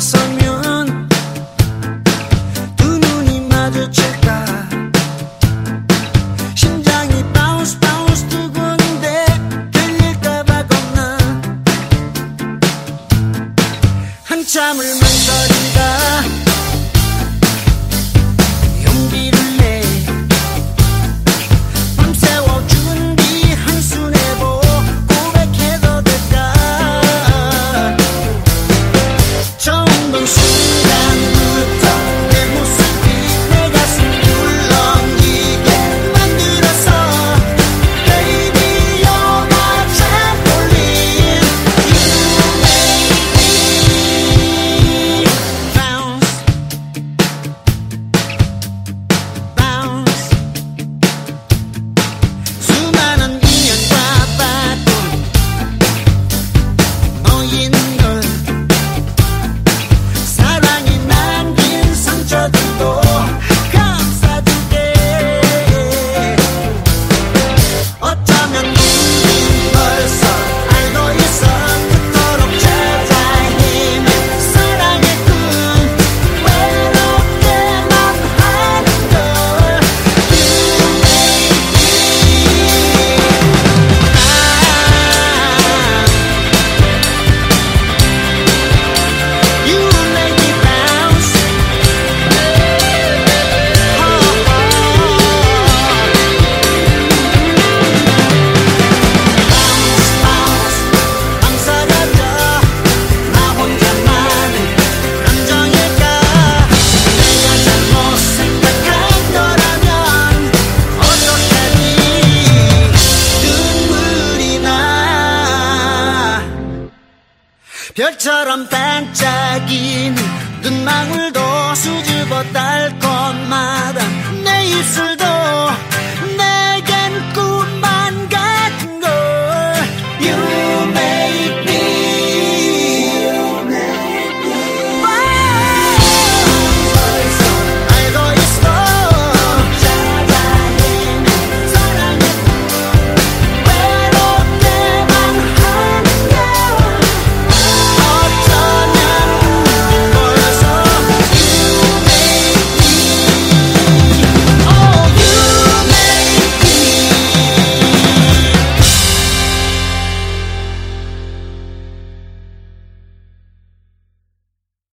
서면, 두 눈이 마주칠까? 심장이 바운스 바운스 두근데 들릴까봐 겁나. 한참을 별처럼 반짝이는 눈망울도 수줍어 딸 것마다 내 입술